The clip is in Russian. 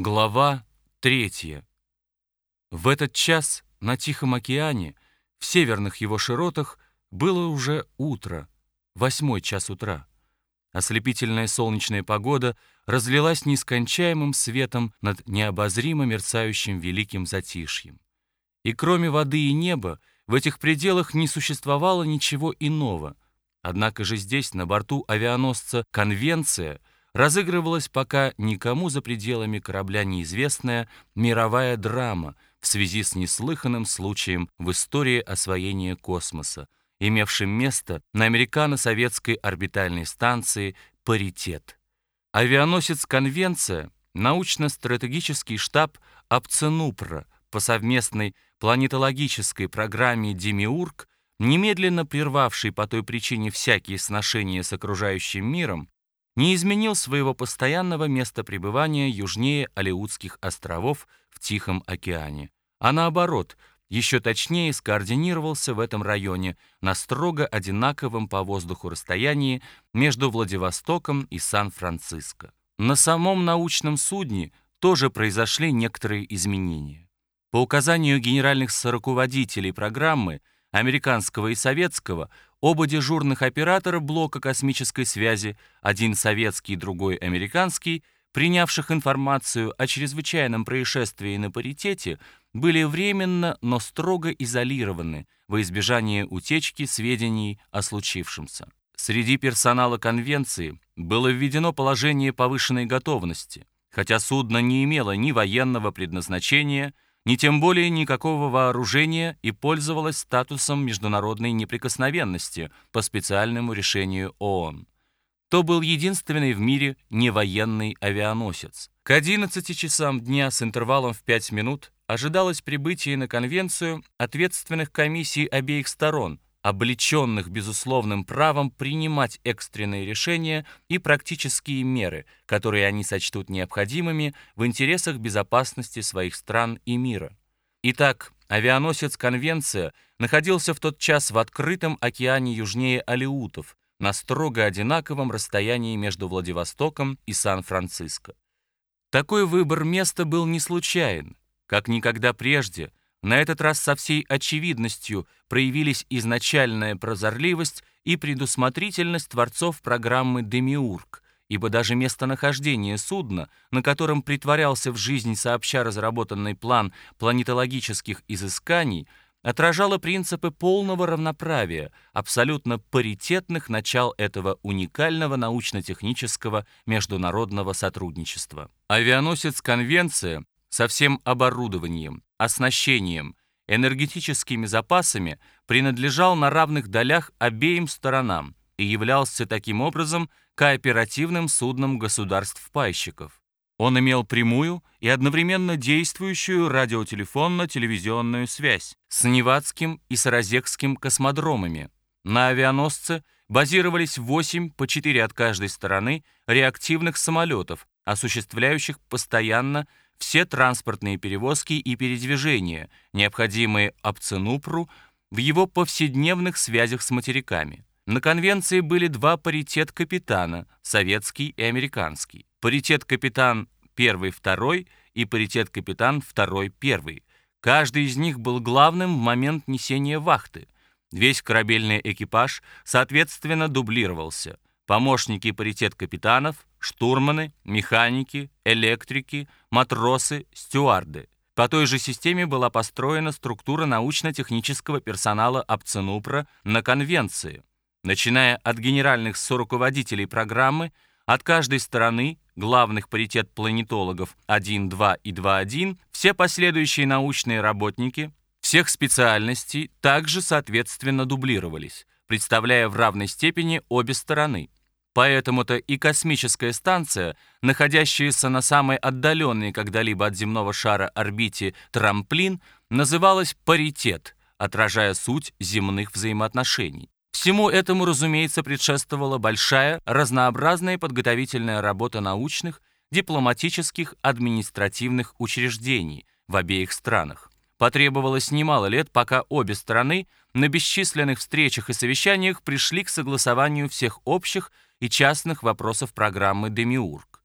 Глава третья. В этот час на Тихом океане, в северных его широтах, было уже утро, восьмой час утра. Ослепительная солнечная погода разлилась нескончаемым светом над необозримо мерцающим великим затишьем. И кроме воды и неба, в этих пределах не существовало ничего иного. Однако же здесь, на борту авианосца «Конвенция», разыгрывалась пока никому за пределами корабля неизвестная мировая драма в связи с неслыханным случаем в истории освоения космоса, имевшим место на американо-советской орбитальной станции «Паритет». Авианосец «Конвенция» научно-стратегический штаб Апценупра по совместной планетологической программе «Демиург», немедленно прервавший по той причине всякие сношения с окружающим миром, не изменил своего постоянного места пребывания южнее Алеутских островов в Тихом океане, а наоборот, еще точнее скоординировался в этом районе на строго одинаковом по воздуху расстоянии между Владивостоком и Сан-Франциско. На самом научном судне тоже произошли некоторые изменения. По указанию генеральных руководителей программы, американского и советского, Оба дежурных оператора блока космической связи, один советский, другой американский, принявших информацию о чрезвычайном происшествии на паритете, были временно, но строго изолированы во избежание утечки сведений о случившемся. Среди персонала конвенции было введено положение повышенной готовности, хотя судно не имело ни военного предназначения, ни тем более никакого вооружения и пользовалась статусом международной неприкосновенности по специальному решению ООН. То был единственный в мире невоенный авианосец. К 11 часам дня с интервалом в 5 минут ожидалось прибытие на конвенцию ответственных комиссий обеих сторон – облеченных безусловным правом принимать экстренные решения и практические меры, которые они сочтут необходимыми в интересах безопасности своих стран и мира. Итак, авианосец «Конвенция» находился в тот час в открытом океане южнее Алеутов, на строго одинаковом расстоянии между Владивостоком и Сан-Франциско. Такой выбор места был не случайен. Как никогда прежде, на этот раз со всей очевидностью проявились изначальная прозорливость и предусмотрительность творцов программы «Демиург», ибо даже местонахождение судна, на котором притворялся в жизнь сообща разработанный план планетологических изысканий, отражало принципы полного равноправия, абсолютно паритетных начал этого уникального научно-технического международного сотрудничества. Авианосец «Конвенция» со всем оборудованием, оснащением, энергетическими запасами принадлежал на равных долях обеим сторонам и являлся таким образом кооперативным судном государств-пайщиков. Он имел прямую и одновременно действующую радиотелефонно-телевизионную связь с Невадским и Саразекским космодромами. На авианосце базировались 8 по 4 от каждой стороны реактивных самолетов, осуществляющих постоянно все транспортные перевозки и передвижения, необходимые Апценупру в его повседневных связях с материками. На конвенции были два паритет капитана, советский и американский. Паритет капитан первый-второй и паритет капитан второй-первый. Каждый из них был главным в момент несения вахты. Весь корабельный экипаж, соответственно, дублировался. Помощники паритет капитанов, штурманы, механики, электрики, матросы, стюарды. По той же системе была построена структура научно-технического персонала Апценупра на конвенции. Начиная от генеральных соруководителей программы, от каждой стороны, главных паритет планетологов 1, 2 и 2.1, все последующие научные работники всех специальностей также соответственно дублировались, представляя в равной степени обе стороны – Поэтому-то и космическая станция, находящаяся на самой отдаленной когда-либо от земного шара орбите трамплин, называлась паритет, отражая суть земных взаимоотношений. Всему этому, разумеется, предшествовала большая, разнообразная подготовительная работа научных, дипломатических, административных учреждений в обеих странах. Потребовалось немало лет, пока обе стороны на бесчисленных встречах и совещаниях пришли к согласованию всех общих и частных вопросов программы «Демиург».